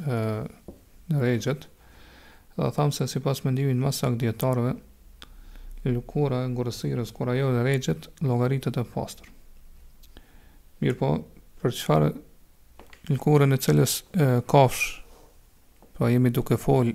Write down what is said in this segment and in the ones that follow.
në regjet, dhe thamë se sipas mendimit ma të saktë të dijetarëve, lëkura e ngordhësirës, kur ajo të regjet, llogaritet e pastër. Mirëpo, për çfarë lëkurën e cilës kafshë, pra jemi duke folë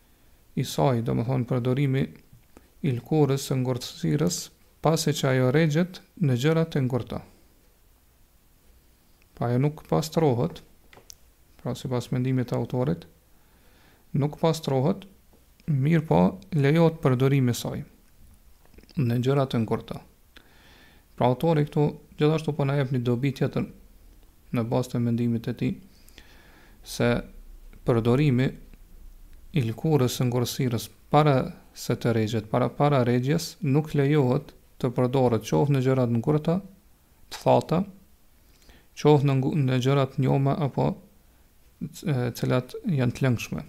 i saj, domethënë përdorimi i lëkurës së ngordhësirës pasi që ajo regjet në gjëra të ngurta. Pra ajo nuk pastrohet, pra sipas mendimit të autorit, nuk pastrohet, mirëpo lejohet përdorimi i saj në gjëra të ngurta. Pra autori këtu gjithashtu po na jep një dobi tjetër në bazë të mendimit të tij se përdorimi i lëkurës së ngordhësirës para se të regjet, para para regjjes, nuk lejohet të përdoret qoftë në gjëra të ngurta, të thata, qoftë në, në gjëra të njoma apo të cilat janë të lëngshme.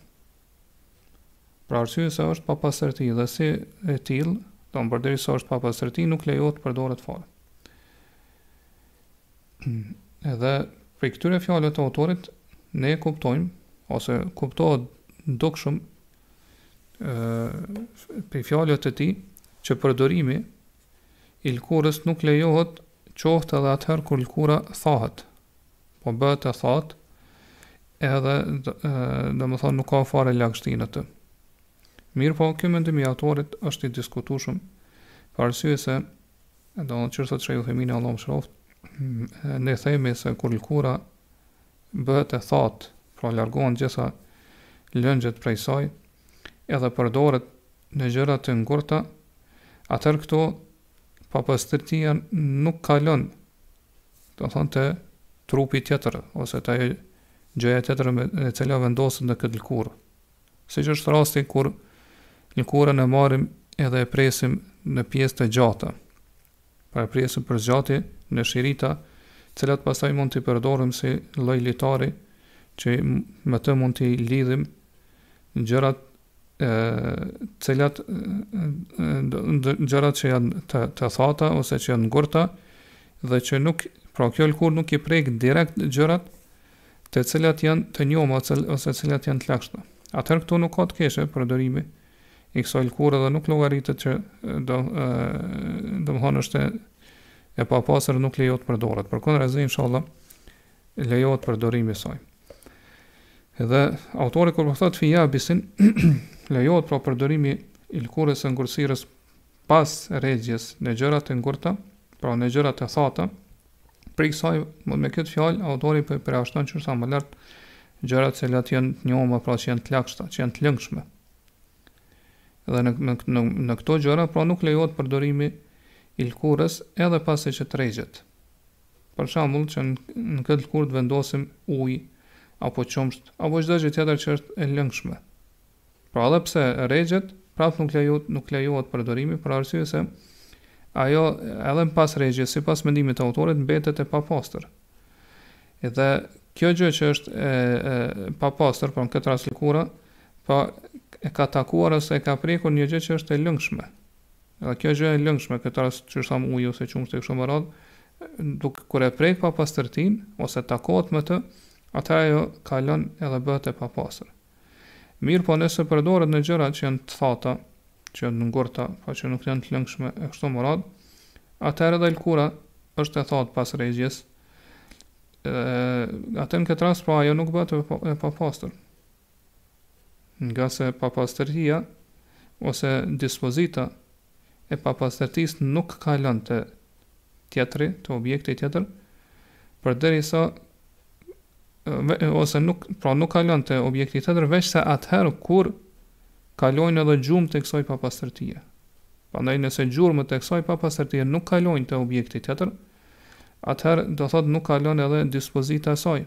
Për arsye se është papastërti dhe si e tillë, domethënë përderisa është papastërti, nuk lejohet të përdoret fare. Edhe prej këtyre fjalëve të autorit, ne kuptojmë, ose kuptohet dukshëm prej fjalëve të tij, që përdorimi I lkurës nuk lejohet qoftë edhe atëherë kur lkura thahet, po bëhet e thatë edhe domethënë nuk ka fare lagështi në të. Mirëpo ky mendim i autorit është i diskutueshëm për arsye se domethënë çfarë thotë Shejh Uthejmini Allahu e mëshiroftë, ne themi se kur lkura bëhet e thatë, pra largohen gjitha lëngjet prej saj, edhe përdoret në gjëra të ngurta, atëherë këtu papastërtia nuk kalon, domethënë te trupi tjetër ose te ajo gjëja tjetër me e cila vendoset në këtë lëkurë. Siç është rasti kur lëkurën e marrim edhe e presim në pjesë të gjata. Pra e presim për së gjati në shirita, të cilat pastaj mund t'i përdorim si lloj litari që me të mund t'i lidhim gjërat e të cilat gjërat që janë të, të thata ose që janë të ngurta dhe që nuk pra kjo lëkurë nuk i prek direkt gjërat të cilat janë të njoma ose të cilat janë të lagështa. Atëherë këtu nuk ka të keqe përdorimi i kësaj lëkure dhe nuk llogaritet që do domthon është e papastër nuk lejohet të përdoret. Përkundrazi inshallah lejohet përdorimi i saj. Edhe autori kur po thotë fi jabisin lejohet pra përdorimi i lëkurës së ngordhësirës Pas regjes në gjërat e ngurta, pra në gjërat e thata, prej kësaj me këtë fjalë autori po i përjashton që sa më lart gjërat që lagin janë të njoma, pra që janë të lagështa, që janë të lëngshme. Dhe në në në, në këto gjëra pra nuk lejohet përdorimi i lkurës edhe pasi që të regjet. Për shembull, që në këtë lkurë të vendosim ujë apo qumësht apo çdo gjë tjetër që është e lëngshme. Pra edhe pse regjet, prapë nuk lejohet nuk lejohet përdorimi për arsye se ajo edhe pas regjes, sipas mendimit të autorit, mbetet e papastër. Dhe kjo gjë që është e, e papastër, pra në këtë rast lëkura, po e ka takuar ose e ka prekur një gjë që është e lëngshme. Dhe kjo gjë e lëngshme, këtë rast qysh thamë uji ose qumësht e kështu me radhë, duke kur e prek papastërtinë, ose takohet me të, atëherë ajo kalon edhe bëhet e papastër. Mirëpo nëse përdoret në gjëra që janë të thata, që janë të ngurta, pra që nuk janë të lëngshme e kështu me radhë, atëherë edhe lëkura është e thatë pas regjes. Atëherë në këtë rast pra ajo nuk bëhet e papastër. Ngase papastërtia ose dispozita e papastërtisë nuk kalon te tjetri, te objekti tjetër, përderisa ose nuk, pra nuk kalon te objekti tjetër, veçse atëherë kur kalojnë edhe gjurmët e kësaj papastërtie. Prandaj nëse gjurmët e kësaj papastërtie nuk kalojnë te objekti tjetër, atëherë domethënë nuk kalon edhe dispozita e saj,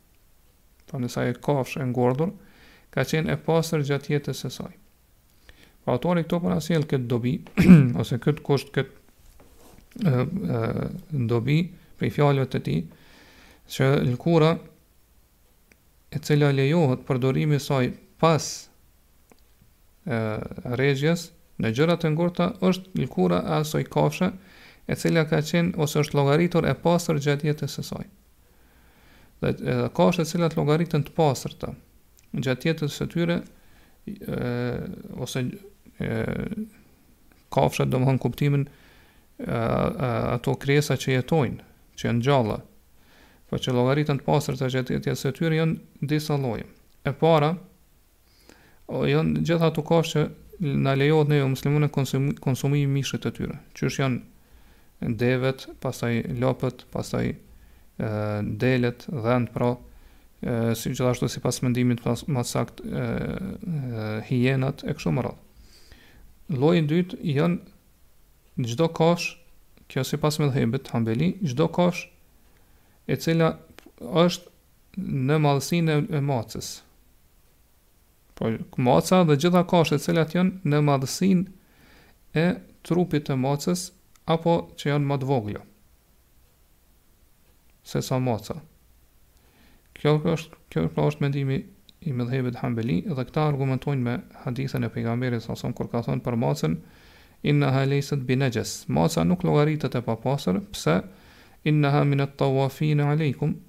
Pra nëse ajo kafshë e ngordhur ka qenë e pastër gjatë jetës së saj. Pra autori këtu pra sjell këtë dobi, ose këtë kusht, këtë e, e, dobi prej fjalëve të tij, që lëkura e cila lejohet përdorimi i saj pas e, regjes në gjërat e ngurta është lëkura e asoj kafshë e cila ka qenë ose është llogaritur e pastër gjatë jetës së saj. Dhe kafshët të cilat llogariten të pastërta gjatë jetës së tyre e, ose e, kafshët domethënë në kuptimin e, e, ato krijesa që jetojnë, që janë gjalla, po që llogariten të pastërta gjatë jetës së tyre janë disa lloje. E para, Janë gjitha ato kafshë që na lejohet neve muslimanëve konsum, konsumimi i mishit të tyre. Qysh janë devet, pastaj lopët, pastaj ë delet, dhentë pra, ë si gjithashtu sipas mendimit më të saktë ë hienat e kështu me radhë. Lloji i dytë janë çdo kafshë, kjo sipas medhhebit Hanbeli, çdo kafshë e cila është në madhësinë e macës. Po maca dhe gjitha kafshët të cilat janë në madhësinë e trupit të macës apo që janë më të vogla se sa maca. Kjo është kjo pra është mendimi i medhhebit Hanbeli dhe këta argumentojnë me hadithin e pejgamberit sa son kur ka thënë për macën innaha lejset bi nexhes. Maca nuk llogaritet e papastër, pse innaha min at-tawafin aleikum,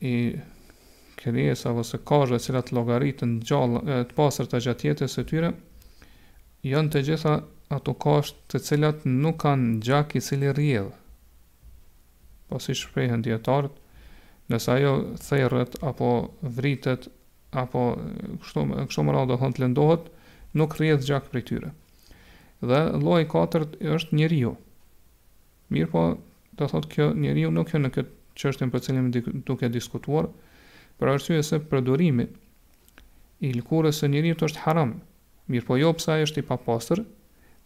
i krijesave ose kafshëve të cilat llogariten të gjalla të pastërta gjatë jetës së tyre janë të gjitha ato kafshë të cilat nuk kanë gjak i cili rrjedh. Po si shprehen dijetarët, nëse ajo therret apo vritet apo kështu kështu me radhë do thotë të lëndohet, nuk rrjedh gjak prej tyre. Dhe lloji i katërt është njeriu. Mirëpo, do thotë kjo, njeriu nuk hyn në këtë çështje për të cilën jemi duke diskutuar, për arsye se përdorimi i lëkurës së njeriut është haram, mirëpo jo pse ai është i papastër,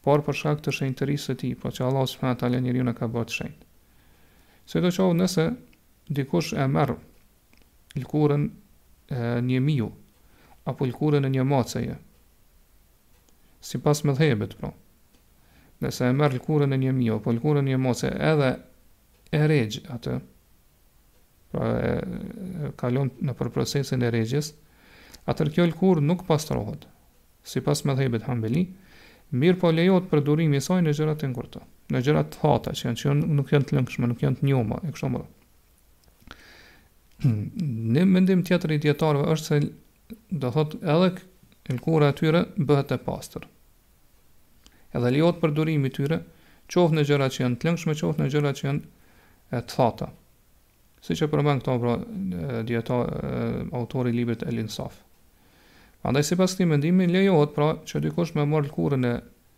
por për shkak të shenjtërisë së tij, pra që Allahu subhanahu wa taala njeriun e ka bërë të shenjtë. Sidoqoftë, nëse dikush e merr lëkurën e një miu apo lëkurën e një maceje, sipas medhhebit pra nëse e merr lkurën e një miu apo lkurën e një mace edhe e regj atë pra e kalon nëpër procesin e regjjes atëherë kjo lkurë nuk pastrohet sipas medhhebit hanbeli mirëpo lejohet përdorimi i saj në gjërat e ngurta në gjërat të thata që janë që nuk janë të lëngshme nuk janë të njoma e kështu me Një mendim tjetër i dijetarëve është se do thotë edhe lëkura e tyre bëhet e pastër. Edhe lejohet përdorimi i tyre, qoftë në gjëra që janë të lëngshme, qoftë në gjëra që janë të thata. Siç e përmend këtë pra, dijetari, autori i librit El Insaf. Andaj, sipas këtij mendimi, lejohet pra që dikush me marrë lëkurën e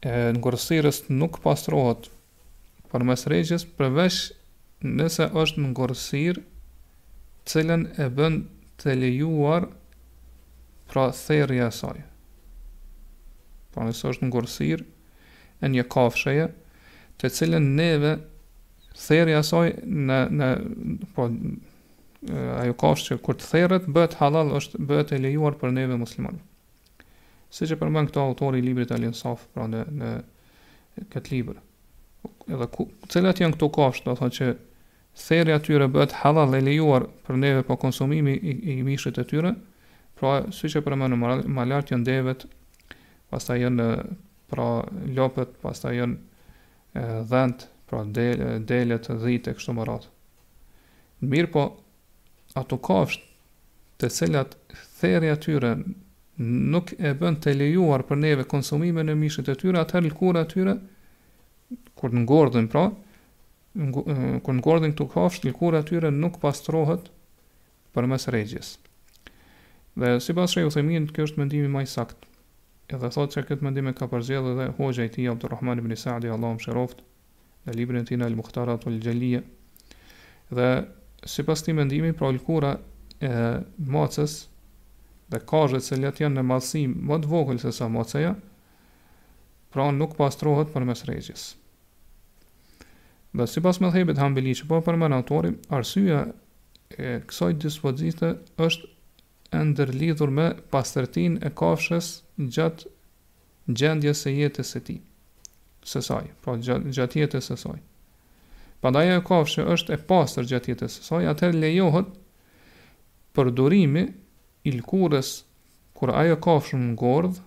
e ngordhësirës nuk pastrohet përmes regjjes përveç nëse është ngordhësirë të cilën e bën të lejuar pra therrja e saj pra nëse është ngordhësirë e një kafsheje të cilën neve therrja e saj në në po ajo kafshë që kur të therret bëhet halal është bëhet e lejuar për neve musliman Siç e përmend këtu autori i librit Al Insaf, pra në në këtë libër. Edhe ku, cilat janë këto kafshë, do të thonë që therja e tyre bëhet halal e lejuar për neve pra konsumimi i, i mishit të tyre, pra siç e përmendëm më lart janë devet, pastaj janë pra lopët, pastaj janë dhent, pra delet, dhitë e kështu me radhë. Mirëpo, ato kafshë të cilat therja e tyre nuk e bën të lejuar për neve konsumimin e mishit të tyre, atëherë lëkura e tyre kur ngordhin pra, kur ngordhin këto kafshë, lëkura e tyre nuk pastrohet përmes regjes. Dhe sipas Shejh Uthejminit, ky është mendimi më i saktë. Edhe thotë se këtë mendim e ka përzgjedhur edhe hoxha i tij Abdulrahman ibn Sa'di, Allahu e mëshiroftë, në librin e tij në El-Muhtaratul Xhelije. Dhe sipas këtij mendimi, pra lkura e macës dhe kafshëve të cilat janë në madhësi më të vogël se sa macja, pra nuk pastrohet përmes regjes. Dhe sipas medhhebit hanbeli që po përmend autori, arsyeja e kësaj dispozite është e ndërlidhur me pastërtinë e kafshës gjatë gjendjes së jetës së tij, së saj, pra gjatë jetës së saj. Prandaj ajo kafshë është e pastër gjatë jetës së saj, atëherë lejohet përdorimi i lkurës kur ajo kafshë ngordh,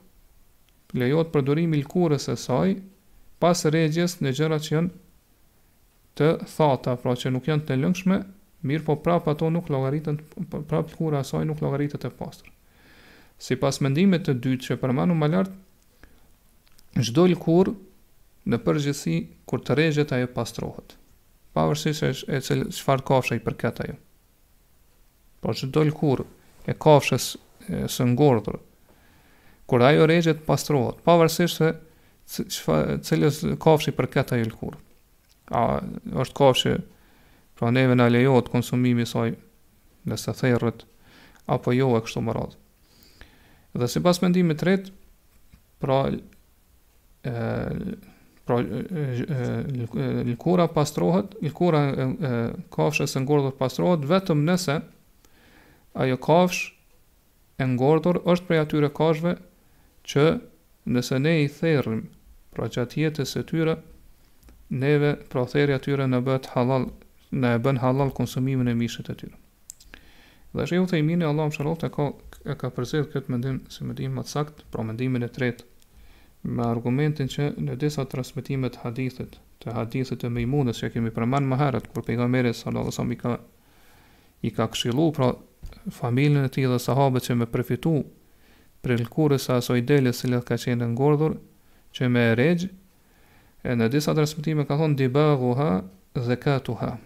lejohet përdorimi i lkurës së saj pas regjes në gjërat që janë të thata, pra që nuk janë të lëngshme, mirëpo prapë ato nuk llogariten, prapë lëkura e asaj nuk llogaritet e pastër. Sipas mendimit të dytë që përmendëm më lart, çdo lëkurë në përgjithësi kur të regjet ajo pastrohet, pavarësisht se çfarë kafshe i përket ajo. Pra çdo lëkurë e kafshës së ngordhur, kur ajo regjet pastrohet, pavarësisht se cilës kafshë i përket ajo lkurë. A është kafshë, pra neve na lejohet konsumimi i saj, nëse theret, apo jo e kështu me radhë. Dhe sipas mendimit të tretë, pra pra lëkura pastrohet, lëkura e, e kafshës së ngordhur pastrohet vetëm nëse ajo kafshë e ngordhur është prej atyre kafshëve që nëse ne i therrim pra gjatë jetës së tyre neve pra therja e tyre na bëhet halal na e bën halal konsumimin e mishit të tyre. Dhe Shejhu Uthejmini, Allahu e mëshiroftë, e ka e ka përzgjedhë këtë mendim si mendim më të saktë, pra mendimin e tretë, me argumentin që në disa transmetime të hadithit, të hadithit të Mejmunes që e kemi përmend më herët, kur pejgamberi sallallahu alajhi wasallam i ka i ka këshilluar pra familjen e tij dhe sahabët që me përfitu prej lëkurës së asoj deles që ka qenë ngordhur që me e regjë, e në disa transmitime ka thonë dibaghuha dhekatuha.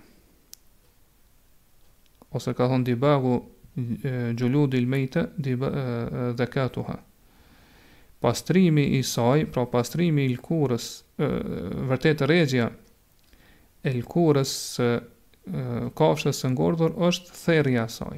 ose ka thonë dibagu xhuludil mejte dhekatuha. Pastrimi i saj, pra pastrimi i lkurës, vërtet regjja e lkurës së kafshës së ngordhur është therja e saj.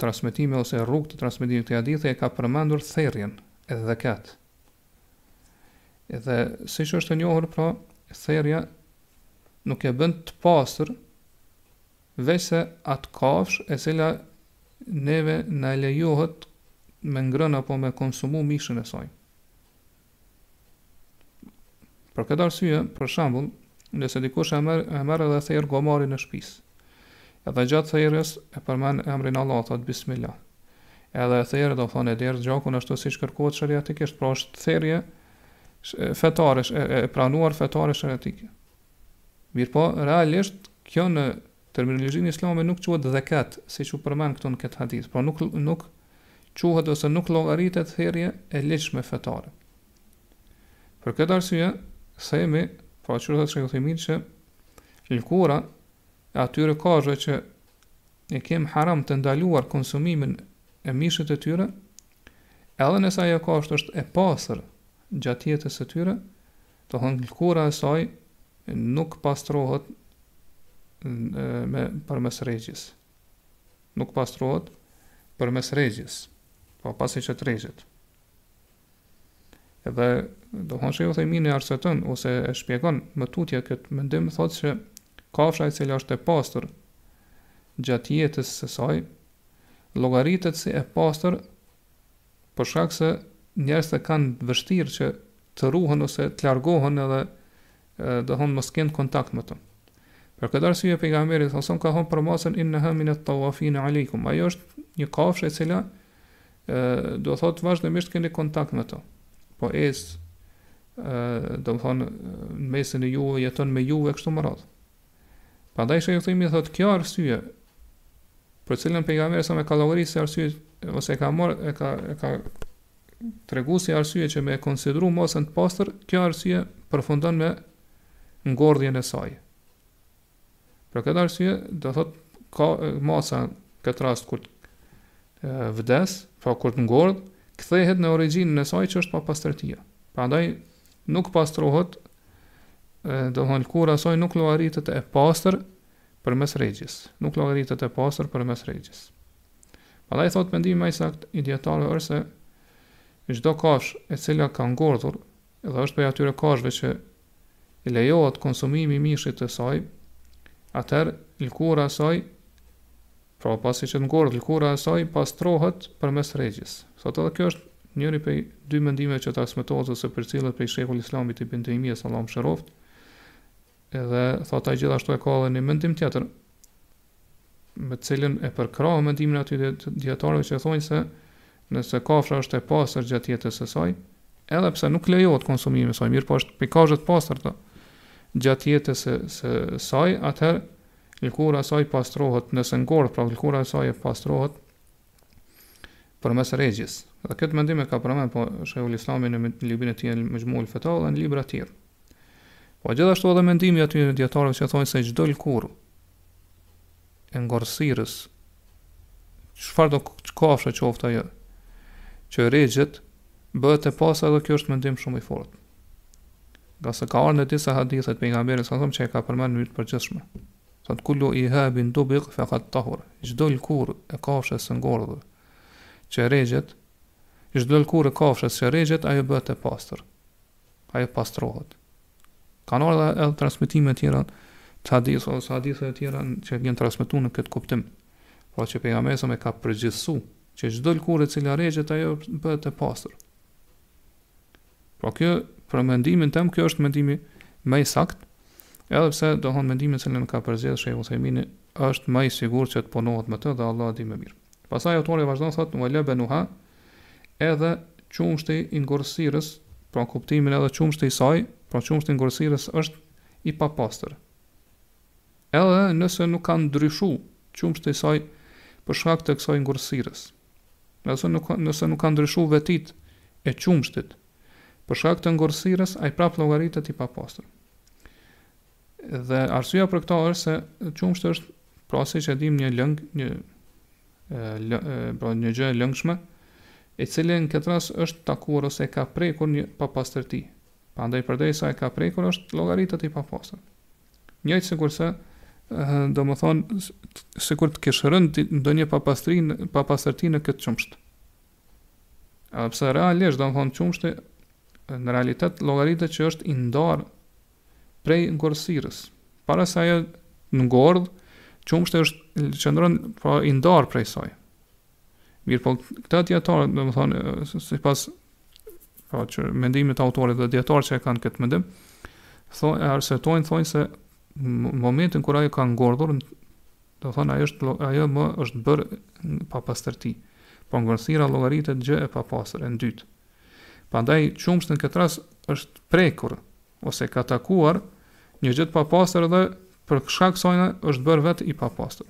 transmetime ose rrugë të transmetimit të hadithit e ka përmendur therrjen edh-dhekat. Edhe siç është e njohur pra therrja nuk e bën të pastër veçse atë kafsh e cila neve na lejohet me ngrënë apo me konsumu mishin e saj. Për këtë arsye, për shembull, nëse dikush e merr e merr edhe therr gomarin e shpisë. Edhe gjatë therrjes e përmend emrin Allah, thot bismillah. Edhe e therr, do thonë e derdh gjakun ashtu siç kërkohet shariatikisht, pra është therrje fetare e, e pranuar fetare shariatike. Mirpo realisht kjo në Terminologjinë islame nuk quhet dhekat, siç u përmend këtu në këtë hadith, pra nuk nuk quhet ose nuk llogaritet therrje e ligjshme fetare. Për këtë arsye, themi, pra çfarë thotë Shejh Uthejmini që lëkura e atyre kafshëve që i kem haram të ndaluar konsumimin e mishit të tyre, edhe nëse ajo kafshë është e pastër gjatë jetës së tyre, Do të thonë lëkura e saj nuk pastrohet përmes regjjes. Nuk pastrohet përmes regjjes. Po pasi që të regjet. Edhe do thonë Shejhu Uthejmini arsyeton ose e shpjegon më tutje këtë mendim thotë se kafsha e cila është e pastër gjatë jetës së saj llogaritet si e pastër për shkak se njerëzit e kanë vështirë që të ruhen ose të largohen edhe do thonë mos kenë kontakt me të. Për këtë arsye pejgamberi alejhi selam ka thënë për macen inna ha min at-tawafin aleikum. Ajo është një kafshë e cila ë do thotë vazhdimisht keni kontakt me të. Po është ë do thonë në mesin e juve jeton me juve kështu më radh. Prandaj Shejh Uthejmini thotë kjo arsye për të cilën pejgamberi salem e ka llogarit si arsye ose e ka marr e ka e ka treguar si arsye që me konsideru macën të pastër, kjo arsye përfundon me ngordhjen e saj. Për këtë arsye do thot që maca në këtë rast kur vdes, pra kur të ngordh, kthehet në origjinën e saj që është papastërtia. Prandaj nuk pastrohet, domethënë lëkura e saj nuk llogaritet e pastër përmes regjes, nuk llogaritet e pastër përmes regjes. Prandaj thot mendimi më i saktë i dietarëve është se çdo kafshë e cila ka ngordhur dhe është prej atyre kafshëve që i lejohet konsumimi i mishit të saj, atëherë lëkura e saj Pra pasi që të ngordh lëkura e saj pastrohet përmes regjes. Thotë edhe kjo është njëri prej dy mendimeve që transmetohet ose përcillet prej Shejhul Islamit Ibn Tejmijës Allahu e mëshiroftë, edhe thotë ai gjithashtu e ka edhe një mendim tjetër me të cilin e përkrah mendimin e atyre dietarëve që thonë se nëse kafsha është e pastër gjatë jetës së saj, edhe pse nuk lejohet konsumimi i saj, mirëpo është prej kafshëve të pastërta gjatë jetës së së saj, atëherë Lëkura e saj pastrohet nëse ngordh, pra lëkura e saj pastrohet përmes regjes. Dhe këtë mendim e ka përmend po Shejhul Islami në librin e tij El Mejmu'ul Fatawa dhe në libra të tjerë. Po gjithashtu edhe mendimi i atyre dietarëve që thonë se çdo lëkurë e ngordhësirës çfarëdo kafshë qoftë ajo që regjet bëhet e pastër edhe kjo është mendim shumë i fortë. Ngase ka ardhur në disa hadithe të pejgamberit salem që e ka përmend në mënyrë të përgjithshme. Thot kullu ihabin dubiga fa qad tahur. Çdo lëkurë e kafshës së ngordhur që regjet, çdo lëkurë e kafshës që regjet ajo bëhet e pastër. Ajo pastrohet. Kanë ardhur edhe transmetime të tjera të hadith ose hadithe të tjera që janë transmetuar në këtë kuptim. Pra që pejgamberi salem ka përgjithësu që çdo lëkurë e cila regjet ajo bëhet e pastër. Pra kjo për mendimin tem kjo është mendimi më i saktë, edhe pse domethënë mendimi të cilin e ka përzgjedh Shejh Uthejmini është më i sigurt që të punohet me të dhe Allah e di më mirë. Pastaj autori vazhdon thotë wa labanuha edhe qumështi i ngordhësirës, pra kuptimin edhe qumështi i saj, pra qumështi i ngordhësirës është i papastër. Edhe nëse nuk ka ndryshu qumështi i saj për shkak të kësaj ngordhësirës. Nëse nuk nëse nuk ka ndryshu vetitë e qumështit për shkak të ngordhësirës, ai prapë llogaritet i papastër. Dhe arsyeja për këtë është se qumështi është pra siç e dimë një lëng, një pra një gjë e lëngshme, e cila në këtë rast është takuar ose e ka prekur një papastërti. Prandaj përderisa e ka prekur është llogaritet i papastër. Njëjtë sikurse, domethënë, sikur të kish rënë ti ndonjë papastri, papastërti në këtë qumësht. Edhe pse realisht, domethënë, qumështi në realitet llogaritet që është i ndarë prej ngordhësirës. Para se ajo të ngordh, qumështi është, qëndron pra i ndarë prej saj. Mirëpo, këta dijetarët, domethënë, sipas, pra, mendimit autorit dhe dijetarë që e kanë këtë mendim, thonë, e arsyetojnë, thonë se në momentin kur ajo ka ngordhur, domethënë, ajo, është, ajo më është bërë papastërti. Po ngordhësira llogaritet gjë e papastër, e ndytë. Prandaj, qumështi në këtë rast është prekur, ose ka takuar, një gjë të papastër dhe për shkak saj është bërë vetë i papastër.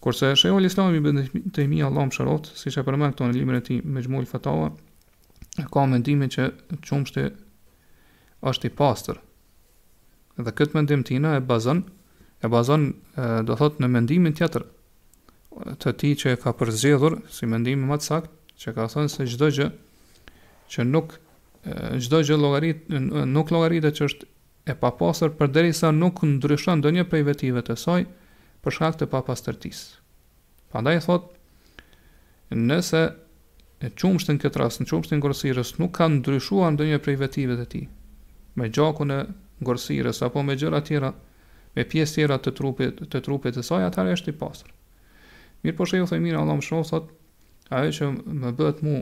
Kurse Shejhul Islam Ibn Taymija Allahu e mëshiroftë, siç e përmend këtu në librin e tij Mejmu'ul Fatawa, ka mendimin që qumshti është i pastër. Dhe këtë mendim të tinë e bazon e bazon do thot në mendimin tjetër të tij që e ka përzgjedhur si mendim më të saktë, që ka thënë se çdo gjë që nuk çdo gjë llogarit nuk llogaritet që është e papastër përderisa nuk ndryshon ndonjë prej vetive të saj për shkak të papastërtisë. Prandaj thotë, nëse në qumështin këtë rast, në qumështin e ngordhsirës, nuk ka ndryshuar ndonjë prej vetive të tij, me gjakun e ngordhsirës apo me gjëra tjera, me pjesë tjera të trupit të trupit të saj, atëherë është i pastër. Mirëpo shejh Uthejmini, Allahu e mëshiroftë, thotë, ajo që më bëhet mu,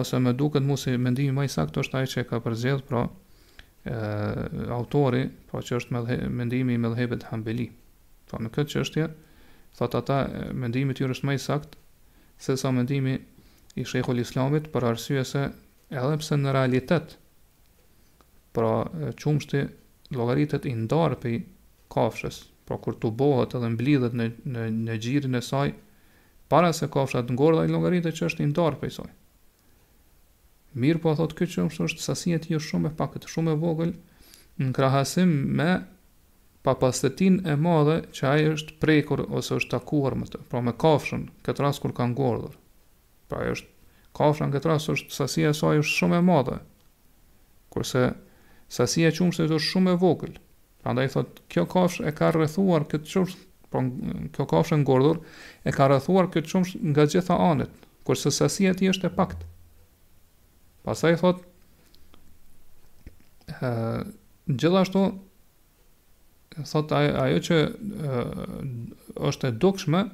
ose më duket mu si mendimi më i saktë është ai që e ka përzgjedh, pra autori, pra që është me mendimi i medhhebit hambeli. Pra në këtë çështje, thot ata, mendimi i tyre është më i sakt, sesa mendimi i shejhul islamit, për arsye se edhe pse në realitet, pra qumshti llogaritet i ndarë prej kafshës, pra kur tubohet edhe mblidhet në, në, në gjinin e saj, para se kafsha të ngordh ai llogaritet që është i ndarë prej saj. Mirpo thotë ky qumësht është sasia e tij është shumë e pakët, shumë e vogël në krahasim me papastërtinë e madhe që ai është prekur ose është takuar me të, pra me kafshën, këtë rast kur ka ngordhur. Pra ajo është kafsha në këtë rast është sasia e saj është shumë e madhe. Kurse sasia e qumështit është shumë e vogël. Prandaj thotë, kjo kafshë e ka rrethuar këtë qumësht, pra kjo kafshë e ngordhur e ka rrethuar këtë qumësht nga gjitha anët, kurse sasia e tij është e paktë. Pastaj thotë, ë gjithashtu thotë ajo, ajo që e, është e dukshme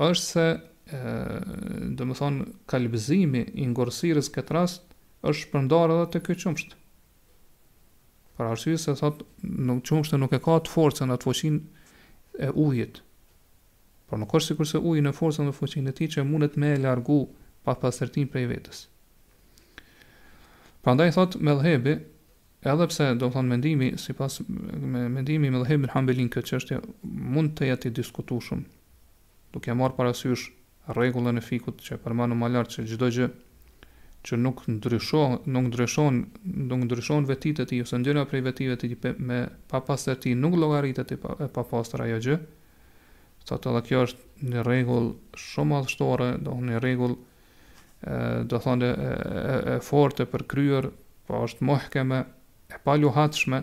është se domethënë kalbëzimi i ngordhsirës këtë rast është shpërndarë edhe te ky qumësht. Për arsye se thotë, nuk qumështi nuk e ka atë forcën, atë fuqinë e ujit. Por nuk është sikurse uji në forcën dhe fuqinë e tij që mundet me e largu papastërtinë prej vetes. Prandaj thotë medhhebi, edhe pse do thonë mendimi, sipas me, mendimi i medhhebit hanbeli në këtë çështje, mund të jetë i diskutueshëm, Duke marrë parasysh rregullën e fikhut që e përmendëm më lart se çdo gjë që nuk nuk ndryshon nuk ndryshon vetitë e tij ose ndonjëra prej vetive të tij me papastërti nuk llogaritet e papastër ajo gjë, thotë edhe kjo është një rregull shumë madhështore, do thonë një rregull do thonë e, e, e fortë e përkryer, po është muhkeme, e paluhatshme,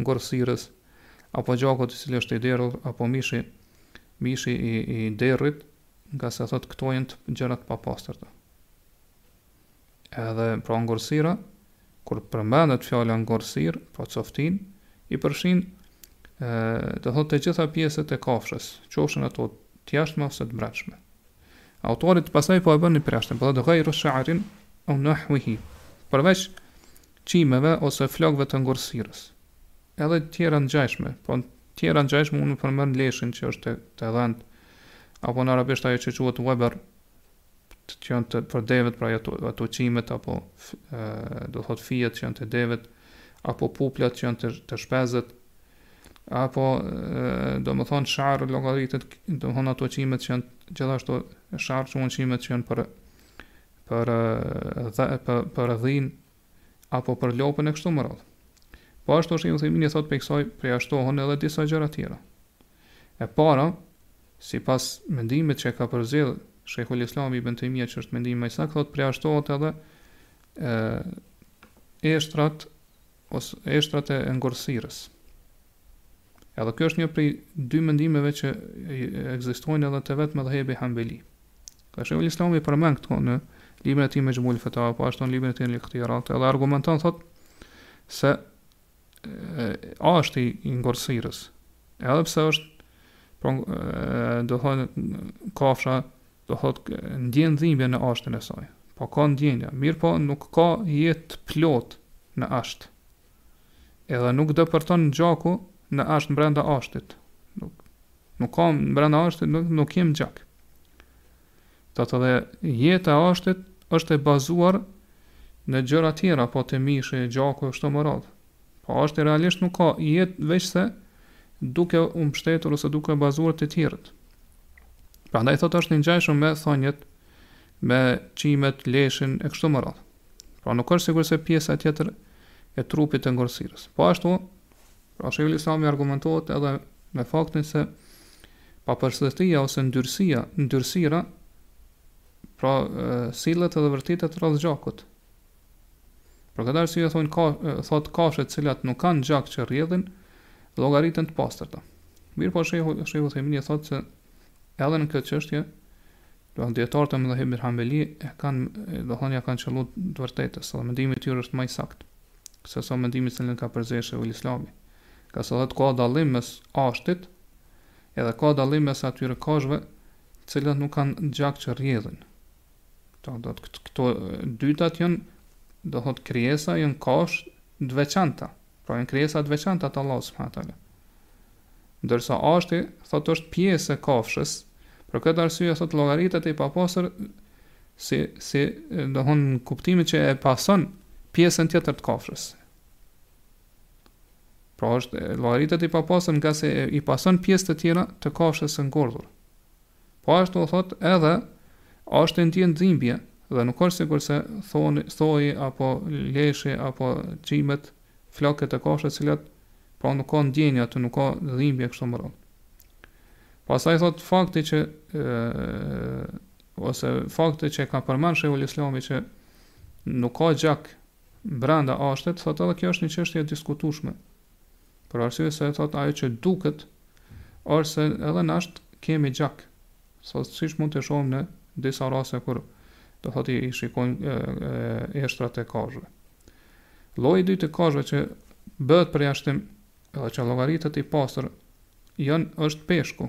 ngordhësirës apo gjakut i cili është i derdhur apo mishi mishi i i derrit ngase thotë këto janë të gjëra të papastërta edhe pra ngordhësira kur përmendet fjala ngordhësirë pra coftinë i përfshin do thotë të gjitha pjesët e kafshës qofshin ato të jashtme ose të brendshme autori pastaj po e bën një përjashtim po thotë gajru sha'rin au nahwihi përveç qimeve ose flokëve të ngordhësirës. Edhe tjera ngjajshme, po tjera ngjajshme e përmend leshin që është te dhentë, apo në arabisht ajo që quhet weber, që janë të për devet, pra ato ato qimet apo do thotë fijet që janë te devet, apo puplat që janë te shpezët, apo domethënë sha'r llogaritet domethënë ato qimet që janë gjithashtu sha'r quhen qimet që janë për për për dhinë apo për lopën e kështu me radhë. Po ashtu Uthejmini thotë prej kësaj përjashtohen edhe disa gjëra tjera. E para, sipas mendimit që ka përzgjedh Shejhul Islami ibën Tejmije që është mendim më i saktë, thotë përjashtohet edhe e, eshtrat, ose eshtrat e ngordhësirës. Edhe kjo është një prej dy mendimeve që ekzistojnë edhe te vetë medhhebi Hanbeli. Dhe Shejhul Islami përmend këtë në librin e tij Mejmu'ul Fatawa, po ashtu në librin e tij Al-Ikhtiyarat, edhe argumenton thotë se a ashti i, i ngordhësirës, edhe pse është po do thonë kafsha do thotë ndjen dhimbje në ashtin e saj po ka ndjenja mirëpo nuk ka jetë të plotë në asht Edhe nuk depërton gjaku në asht mbrenda ashtit. Nuk, nuk ka mbrenda ashtit, nuk, nuk jem gjak. Do thotë dhe jeta e ashtit është e bazuar në gjëra tjera, pra te mishi, gjaku, e kështu me radhë. Po ashti realisht nuk ka jetë veçse duke u mbështetur ose duke bazuar te tjerët. Prandaj thotë është i ngjajshëm me thonjët, me qimet, leshin e kështu me radhë. Pra nuk është sikurse pjesa tjetër e trupit të ngordhësirës. Po ashtu, pra shejhul islami argumentohet edhe me faktin se papastërtia ose ndyrësia, ndyrësira, pra sillet edhe vërtitet rreth gjakut. Për këtë arsye thonë ka, thot kafshët të cilat nuk kanë gjak që rrjedhin, llogariten të pastërta. Mirëpo shejh, shejh Uthejmini thotë se edhe në këtë çështje, Pra dijetarët e medhhebit hanbeli e kanë domethënë ia kanë qëllu të vërtetës dhe mendimi i tyre është më i saktë se sa mendimi të cilin e ka përzgjedh Shejhul Islami. Ngase thotë ka dallim mes ashtit edhe ka dallim mes atyre kafshëve të cilat nuk kanë gjak që rrjedhin. Këto do të këto të dytat janë do thotë krijesa janë kafshë të veçanta, Pra janë krijesa të veçanta të Allahut subhanahu wa taala. Ndërsa ashti thotë është pjesë e kafshës, për këtë arsye thotë llogaritet i papastër si si do thotë n'kuptimin që e pason pjesën tjetër të kafshës. Pra ashti llogaritet i papastër ngase i pason pjesë të tjera të kafshës së ngordhur. Po ashtu thotë edhe ashti e ndjen dhimbje dhe nuk është sikurse thoni thoi apo leshi apo qimet flokët e kafshës të cilat pra nuk ka ndjenjë aty nuk ka dhimbje kështu me radhë pastaj thotë fakti që e, ose fakti që ka përmend shejhul islami që nuk ka gjak brenda ashtit thotë edhe kjo është një çështje e diskutueshme Për arsye se thotë ajo që duket është se edhe në asht kemi gjak. Siç, siç mund të shohim në disa raste kur do thotë i shikojmë eshtrat e kafshëve. Lloji i dytë i kafshëve që bëhet përjashtim dhe që llogaritet i pastër janë është peshku.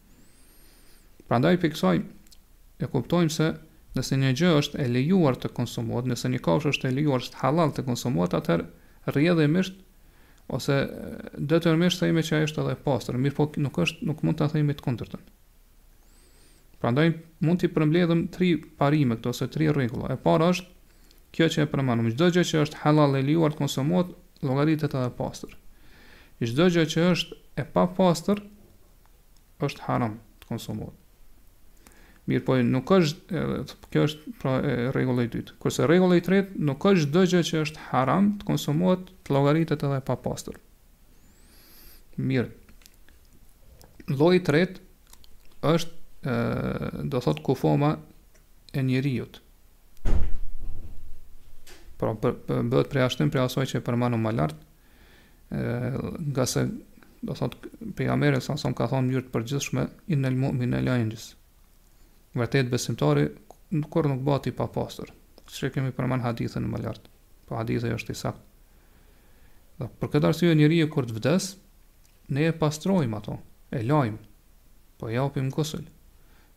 Prandaj prej kësaj e kuptojmë se nëse një gjë është e lejuar të konsumohet, nëse një kafshë është e lejuar, është halal të konsumohet, atëherë rrjedhimisht ose detyrimisht themi që ajo është edhe e pastër, mirëpo nuk është nuk mund ta themi të kundërtën. Prandaj mund të përmbledhim tri parime këto ose tri rregulla. E para është kjo që e përmendëm, çdo gjë që është halal e lejuar të konsumohet, llogaritet edhe e pastër. Çdo gjë që është e papastër, është haram të konsumohet. Mirëpo nuk është, kjo është pra rregulli i dytë. Kurse rregulli i tretë, nuk është çdo gjë që është haram të konsumohet të llogaritet edhe e papastër. Mirë. Lloji i tretë është ë do thot kufoma e njeriu. Pra bëhet përjashtim prej asaj që e përmendëm më lartë, nga se do thot pejgamberi salallahu alejhi selem ka thonë mënyrë të përgjithshme inel mu'mine la jenxhis. Vërtet besimtari nuk kurrë nuk bëhet i papastër. Siç e kemi përmend hadithin më lart. Po hadithi është i saktë. Dhe për këtë arsye njeriu kur të vdes, ne e pastrojmë ato, e lajmë, po i japim gusël.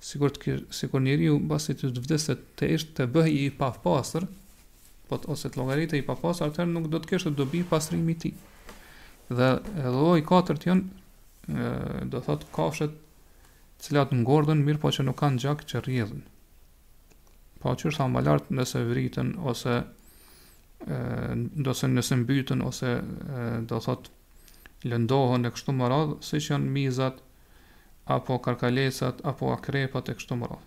Sikur të sikur njeriu mbasi të vdeset të ishte të bëhej i papastër, po të ose të llogaritej i papastër, atëherë nuk do të kishte dobi pastrimi i tij. Dhe edhe lloji i katërt janë ë do thot kafshët të cilat ngordhin mirëpo që nuk kanë gjak që rrjedhin. Po që është më lart nëse vritën ose ë do të nëse mbytën ose e, do thot lëndohen e kështu me radh, siç janë mizat apo karkalecat apo akrepat e kështu me radh.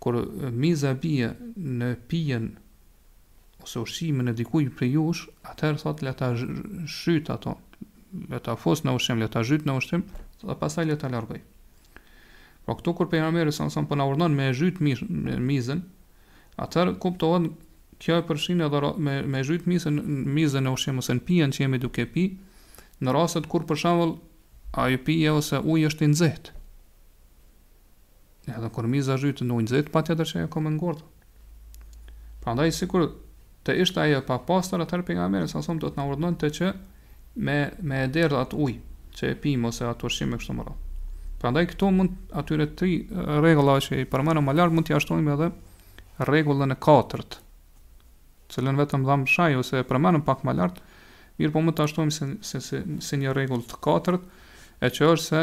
Kur miza bie në pijen ose ushqimin e dikujt prej jush, atëherë thotë le ta zhyt ato, le ta fus në ushqim, le ta zhyt në ushqim dhe pastaj le ta largoj. Po këtu kur pejgamberi sa sa po na urdhon me e zhyt mizën, atëherë kuptohet kjo e përfshin edhe me me zhyt mizën mizën në ushqim ose në pijen që jemi duke pi, në rastet kur për shembull ajo pije ose uji është i nxehtë. Edhe kur miza zhytet në ujë të nxehtë, patjetër që ajo ka me ngordh. Prandaj, sikur të ishte ajo e papastër, atëherë pejgamberi sa sëmë do të na urdhëronte që me, me e derdhë atë ujë, që e pimë ose atë ushqim e kështu me radhë. Prandaj, këtu mund atyre tri rregullave që i përmendëm më lartë, mund t'ia shtojmë edhe rregullën e katërt, të cilën vetëm dhamë shenjë, ose e përmendëm pak më lartë, mirëpo mund ta shtojmë si, si, si, si një rregull të katërt, e që është se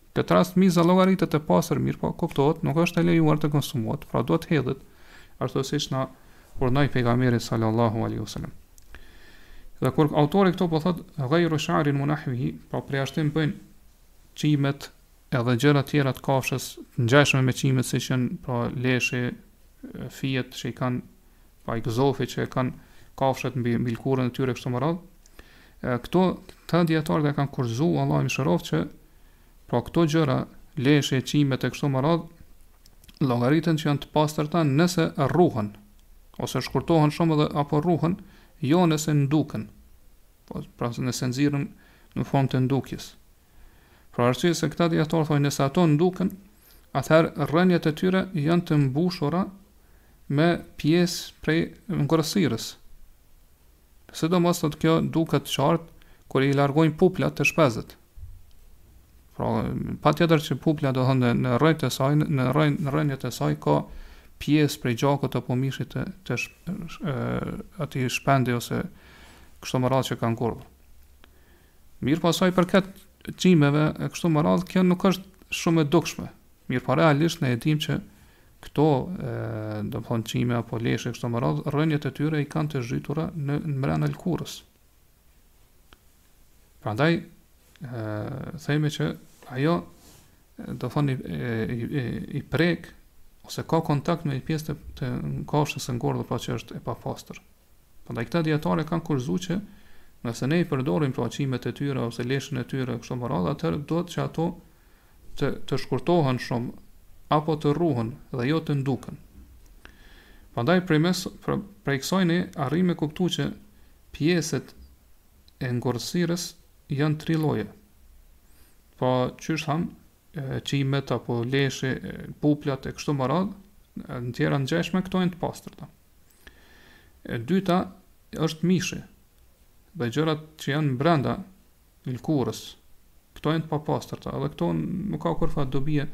Këtë rast miza llogaritet e pastër mirëpo, kuptohet, nuk është e lejuar të konsumohet, pra duhet të hedhet, ashtu siç na urdhëroi Pejgamberi sallallahu alaihi wasallam. Dhe kur autori këtu po thot ghayru sha'rin wa nahwihi, pra përjashtim bëjnë qimet edhe gjëra tjera të kafshës, të ngjashme me qimet siç janë pra leshi, fijet që i kanë pastaj gëzofi që e kanë kafshët mbi mbi lkurën e tyre kështu me radh. Këto të dijetarët e kanë kushtëzu Allahu i mëshiroft që pra këto gjëra, leshi, qimet e kështu me radh llogaritën që janë të pastërta nëse rruhen ose shkurtohen shumë dhe apo rruhen jo nëse nduken. Po pra nëse nxirren në formë të ndukjes. Për arsye se këta dijetarë thonë nëse ato nduken, atëherë rrënjët e tyre janë të mbushura me pjesë prej ngordhësirës. Sidomos thotë kjo duket qartë, kur i largojnë puplat te shpezët. Pra, patjetër që pupla do thënë në rrënjët e saj, në rrënjët, në rrënjët e saj, ka pjesë prej gjakut apo mishit të, të sh, sh, atij shpendi ose kështu me radhë që kanë ngordhur. Mirëpo sa i përket qimeve e kështu me radhë, kjo nuk është shumë e dukshme. Mirëpo realisht ne e dimë që këto, domethënë qime apo lesh e kështu me radhë, rrënjët e tyre i kanë të zhytura në mbrenda lëkurës. Prandaj, ë themi që ajo domethënë i prek ose ka kontakt me një pjesë të, të kafshës së ngordhur pra që është e papastër. Prandaj këta dijetarë kanë kushtëzuar që nëse ne i përdorim pra qimet e tyre ose leshin e tyre kështu me radhë, atëherë duhet që ato të të shkurtohen shumë apo të rruhen dhe jo të nduken. Prandaj prej mes prej kësaj ne arrijmë me kuptu që pjesët e ngordhësirës janë tri lloje. Pra qysh thamë, qimet apo leshi, puplat e kështu me radhë, e tjera të ngjashme këto janë të pastërta. E dyta është mishi. Dhe gjërat që janë brenda lëkurës, Këto janë të papastërta, edhe këto nuk ka kurrfarë dobie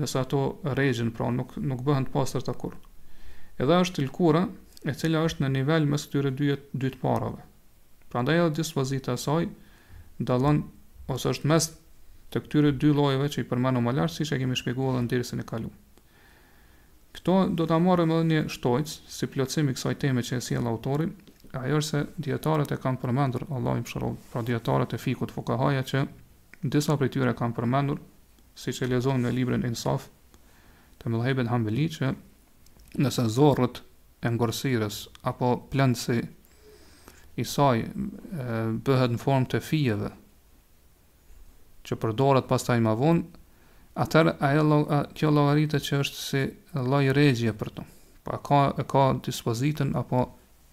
nëse ato regjen, pra nuk nuk bëhen të pastërta kurrë. Edhe është lëkura e cila është në nivel mes këtyre dy dy të parave. Prandaj edhe dispozita e saj dallon ose është mes të këtyre dy llojeve që i përmendëm më lart, siç e kemi shpjeguar edhe në dersin e kaluar. Këtu do ta marrim edhe një shtojcë, si plotësim i kësaj teme që e sjell autori, e ajo është se dijetarët e kanë përmendur, Allahu i mëshiroftë, pra dijetarët e fikhut, fukahaja që disa prej tyre kanë përmendur, siç e lexojmë në librin Insaf të medhhebit Hambeli që nëse zorrët e ngordhësirës apo plëndësi i saj bëhet në formë të fijeve, që përdoret pastaj më vonë, atëherë ajo kjo llogaritet që është si lloj regjie për to. Pra ka e ka dispozitën apo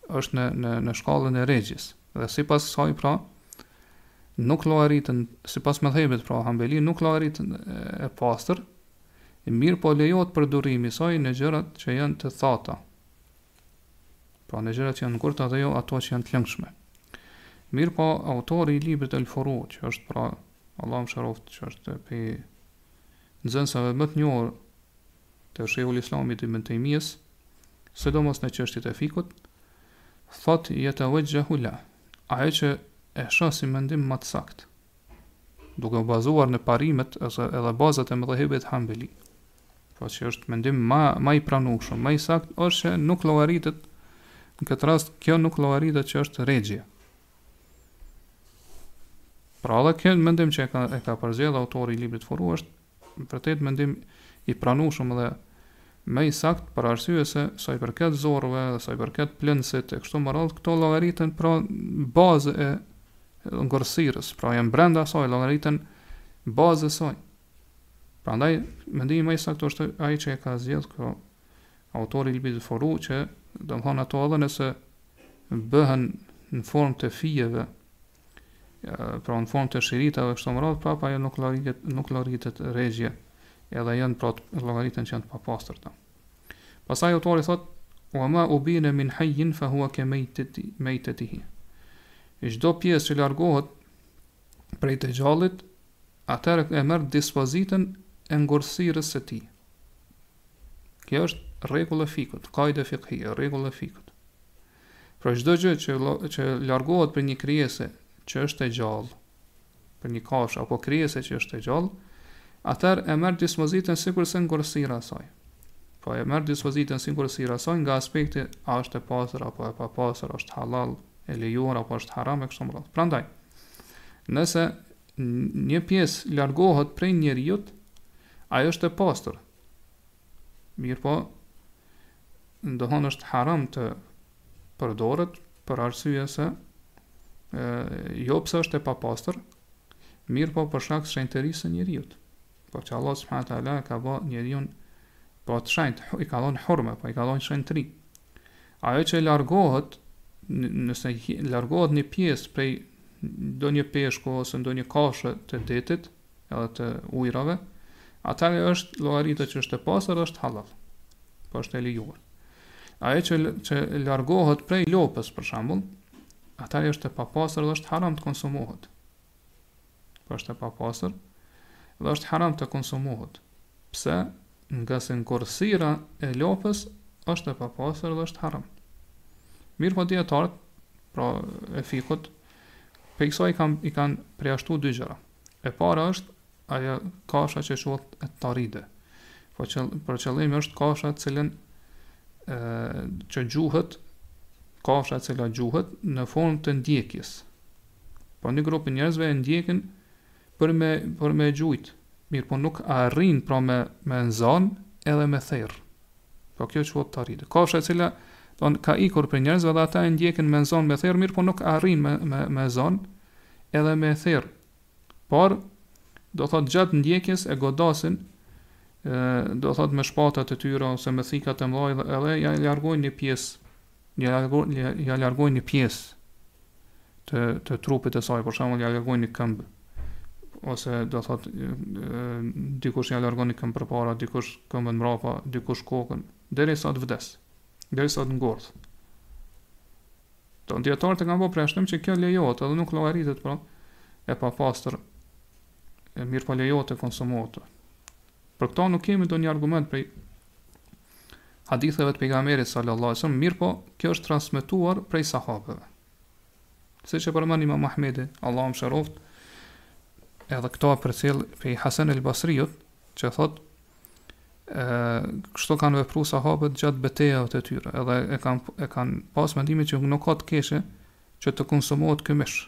është në në në shkallën e regjes. Dhe sipas kësaj pra nuk llogaritet sipas medhhebit pra Hambeli nuk llogaritet e pastër, mirëpo lejohet përdorimi i saj në gjërat që janë të thata. Pra në gjërat që janë të ngurta dhe jo ato që janë të lëngshme. Mirëpo, autori i librit El Furu, që është pra, Allahu e mëshiroftë, që është prej nxënësve më të njohër të Shejhul Islamit Ibn Tejmijes, sidomos në çështjet e fikhut, thotë jetevexhehu la, ajo që e sheh si mendim më të saktë, duke u bazuar në parimet ose edhe bazat e medhhebit Hambeli, pra që është mendim ma ma i pranueshëm, ma i saktë është që nuk llogaritet në këtë rast kjo nuk llogaritet që është regjje. Pra edhe kjo mendim që e ka e ka përzgjedh autori i librit Furu është Vërtet mendim i pranueshëm dhe më i saktë për arsye se sa i përket zorrëve dhe sa i përket plëndësit e kështu me radhë këto llogariten pra bazë e ngordhësirës, pra janë brenda saj llogariten bazë e saj. Prandaj mendimi më i saktë është ai që e ka zgjedh kjo autori i librit Furu që domthon ato edhe nëse bëhen në formë të fijeve pra në formë të shiritave kështu më radhë, prapë ajo nuk llogaritet, nuk llogaritet regjje, edhe janë prapë llogariten që janë të papastërta. Pastaj autori thot: "Wa ma ubina min hayyin fa huwa ka maytati maytatihi." Çdo pjesë që largohet prej të gjallit, atëherë e merr dispozitën e ngordhësirës së tij. Kjo është rregull e fikhut, kaide fikhi, rregull e fikhut. Pra çdo gjë që që largohet prej një krijese që është e gjallë, prej një kafshe apo krijese që është e gjallë, atëherë e merr dispozitën sikurse ngordhësira e saj. Po e merr dispozitën sikurse ngordhësira e saj nga aspekti a është e pastër apo e papastër, është halal, e lejuar apo është haram e kështu me radhë. Prandaj, nëse një pjesë largohet prej njeriut, ajo është e pastër. Mirëpo, ndohan është haram të përdoret për arsye se e, jo pse është e papastër, mirëpo për shkak të shenjtërisë së njeriut. Po që Allah subhanahu taala ka bë njeriun po të shenjt, i ka dhënë hurme, po i ka dhënë shenjtëri. Ajo që largohet, nëse largohet një pjesë prej ndonjë peshku ose ndonjë kafshe të detit, edhe të ujrave, atëherë është llogaritet që është e pastër dhe është halal. Po është e lejuar. Ajo që që largohet prej lopës për shembull, atëherë është e papastër dhe është haram të konsumohet. Po është e papastër dhe është haram të konsumohet. Pse? Ngase ngordhësira e lopës është e papastër dhe është haram. Mirëpo dijetarët, pra e fikhut, Prej kësaj i kanë i kanë përjashtuar dy gjëra. E para është ajo kafsha që quhet taride. Po që për qëllim është kafsha e cila ë që gjuhet kafsha e cila gjuhet në formë të ndjekjes. Po një grup njerëzve e ndjekin për me për me e gjujt, mirëpo nuk arrin pra me e nxon edhe me e therr. Po kjo quhet tarid. Kafsha e cila don ka ikur prej njerëzve dhe ata e ndjekin me zon me therr, mirëpo nuk arrin me me me zon edhe me therr. Por do thot gjatë ndjekjes e godasin ë do thot me shpatat e tyre ose me thikat e mëdha edhe ja largojnë një pjesë ja largojnë një pjesë të të trupit të saj, për shembull ja largojnë një këmbë ose do thot dikush ja largon një këmbë përpara, dikush këmbën mbrapa, dikush kokën, derisa të vdes, derisa të ngordh. Këta dijetarët e kanë bërë përjashtim që kjo lejohet edhe nuk llogaritet pra e papastër e mirëpo lejohet të konsumohet. Për këto nuk kemi ndonjë argument prej haditheve të pejgamberit sallallahu alaihi wasallam, mirëpo kjo është transmetuar prej sahabeve. Siç e përmend Imam Ahmedi, Allahu e mëshiroft, edhe këto e përcjell prej Hasan al-Basriut, që thotë kështu kanë vepru sahabët gjatë betejave të tyre, edhe e kanë e kanë pas mendimin që nuk ka të keqe që të konsumohet ky mish.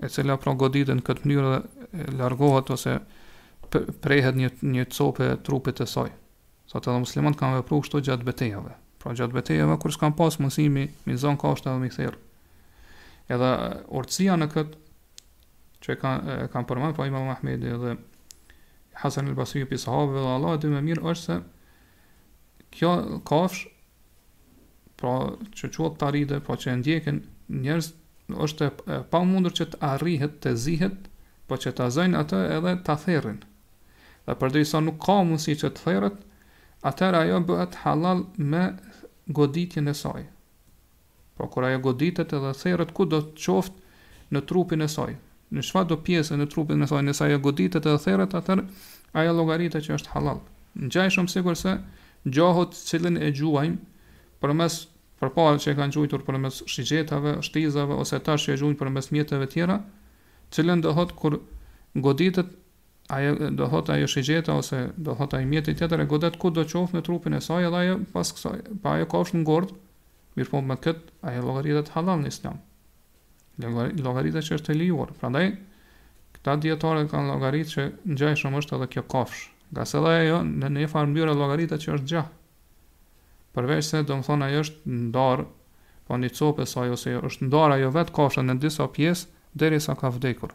e cila pra goditet në këtë mënyrë dhe largohet ose prehet një një copë e trupit të saj. Thotë muslimanët kanë vepruar kështu gjatë betejave. Pra gjatë betejave kur s'kan pas mundësi mi zon kafshët edhe mi therr. Edhe urtësia në këtë që e kanë e kanë përmend pra Imam Ahmedi dhe Hasan al-Basri prej sahabëve dhe Allahu e di më mirë është se kjo kafsh pra që quhet taride, pra që e ndjekin njerëzt, është e pamundur që të arrihet, të zihet, pra që ta zëjnë atë edhe ta therin. Dhe përderisa nuk ka mundësi që të theret, atër ajo bëhet halal me goditjen e saj. Pra kur ajo goditet edhe therret kudo të qoftë në trupin e saj, në çfarëdo pjese në trupin e saj nëse ajo goditet edhe therret atëherë ajo llogaritet që është hallall. Ngjashëm sikurse gjahu të cilin e gjuajmë përmes përpara që e kanë gjuajtur përmes shigjetave, shtizave ose tash që e gjuajnë përmes mjeteve tjera, të cilën do thotë kur goditet Ajo, do thotë ajo shigjeta ose do thotë ai mjeti tjetër e godet kudo qoftë në trupin e saj edhe ajo pas kësaj, pra ajo kafshë ngordh, mirëpo me këtë ajo llogaritet halal në islam. Llogaritet që është e lejuar. Prandaj këta dijetarët kanë llogaritë që ngjashëm është edhe kjo kafshë, ngase edhe ajo në një farë mënyrë llogaritet që është gjah. Përveçse domthon ajo është ndar pra një copë e saj ose është ndar ajo vet kafsha në disa pjesë derisa ka vdekur.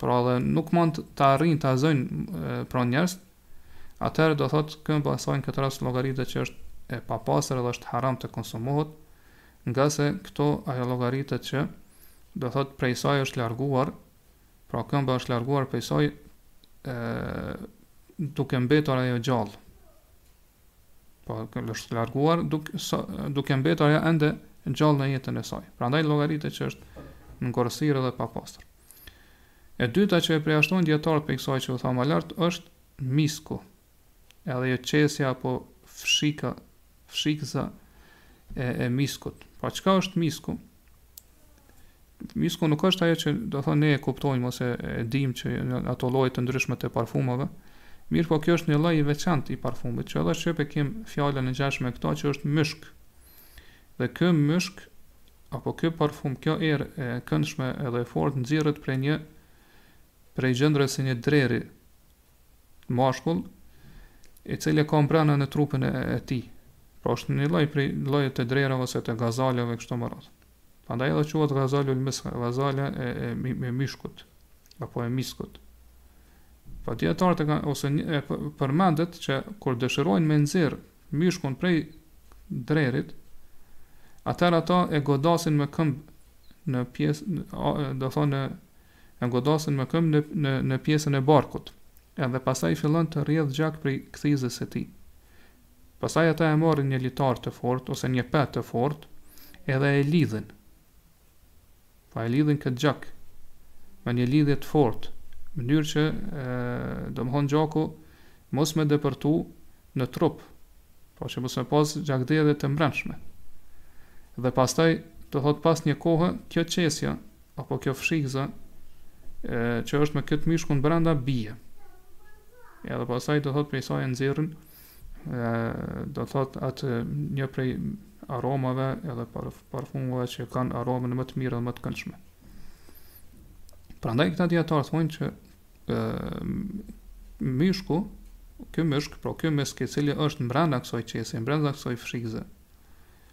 pra dhe nuk mund ta arrijnë ta zojnë pra njerëzt, atëherë do thotë këmba e saj në këtë rast logaritet që është e papastër dhe është haram të konsumohet, ngase këto ajo logaritet që do thotë prej saj është larguar, pra këmba është larguar prej saj e, duke mbetur ajo gjallë. Po, është larguar duke so, duke mbetur ajo ende gjallë në jetën e saj. Prandaj llogaritet që është ngordhësirë dhe e papastër. E dyta që e përjashtojnë dijetarët prej kësaj që u tha më lart është misku. Edhe ajo qesja apo fshika, fshikza e, e miskut. Pra çka është misku? Misku nuk është ajo që do thonë ne e kuptojmë ose e dimë që janë ato lloje të ndryshme të parfumeve. Mirëpo kjo është një lloj i veçantë i parfumit, që edhe shqip e kem fjalën e ngjashme këtu që është myshk. Dhe ky myshk apo ky parfum, kjo erë e këndshme edhe e fortë nxirret prej një prej gjëndrës së së një dreri, mashkull, i cili ka mbrenda në trupin e, e tij. Pra është një lloj prej llojeve të drerave ose të gazelave kështu me radhë. Prandaj edhe quhet gazalul misk, gazala e, e, e myshkut apo e miskut. Po dijetarët e kanë ose një, e përmendet që kur dëshirojnë me nxjerr myshkun prej drerit, atëherë ata e godasin me këmbë në pjesë, do thonë e godasin me këmbë në në në pjesën e barkut, edhe pastaj fillon të rrjedhë gjak prej kërthizës së tij. Pastaj ata e marrin një litar të fortë ose një pe të fortë edhe e lidhin. Pra e lidhin këtë gjak me një lidhje të fortë, në mënyrë që domthon gjaku mos me depërtu në trup, pra që mos me pas gjakderdhje të mbrendshme. Dhe pastaj do thot pas një kohe, kjo qesja apo kjo fshikëza e, që është me këtë myshkun brenda bie edhe pasaj do thot prej saj e nxjerrin do thot atë një prej aromave edhe parfumave që kanë aromën më të mirë dhe më të këndshme. Prandaj këta dijetarë thonë që ë myshku, ky myshk, pra ky misk i cili është brenda kësaj qese, brenda kësaj fshikëze,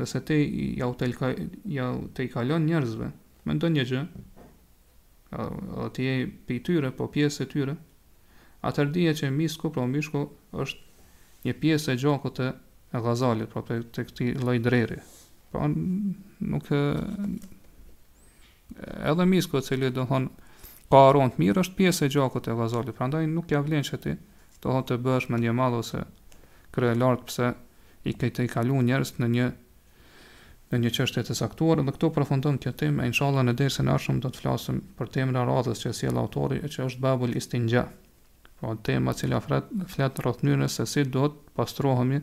Nëse ti jau tej jau tejkalon njerëzve me ndonjë gjë, edhe ti je prej tyre, po pjesë e tyre, atëherë dije që misku, pra myshku, është një pjesë e gjakut të e ghazalit, pra të, të këtij lloj dreri. Pra nuk e, Edhe misku i cili do thon ka aromë të mirë është pjesë e gjakut të gazalit, prandaj nuk ja vlen që ti do thon të bëhesh mendjemadh ose kryelartë pse i ke tejkalu njerëzit në një në një çështje të caktuar dhe këtu përfundon kjo temë inshallah në dersin e ardhshëm do të flasim për temën e radhës që sjell autori që është babul istinja pra po, tema që flet flet rreth mënyrës se si do të pastrohemi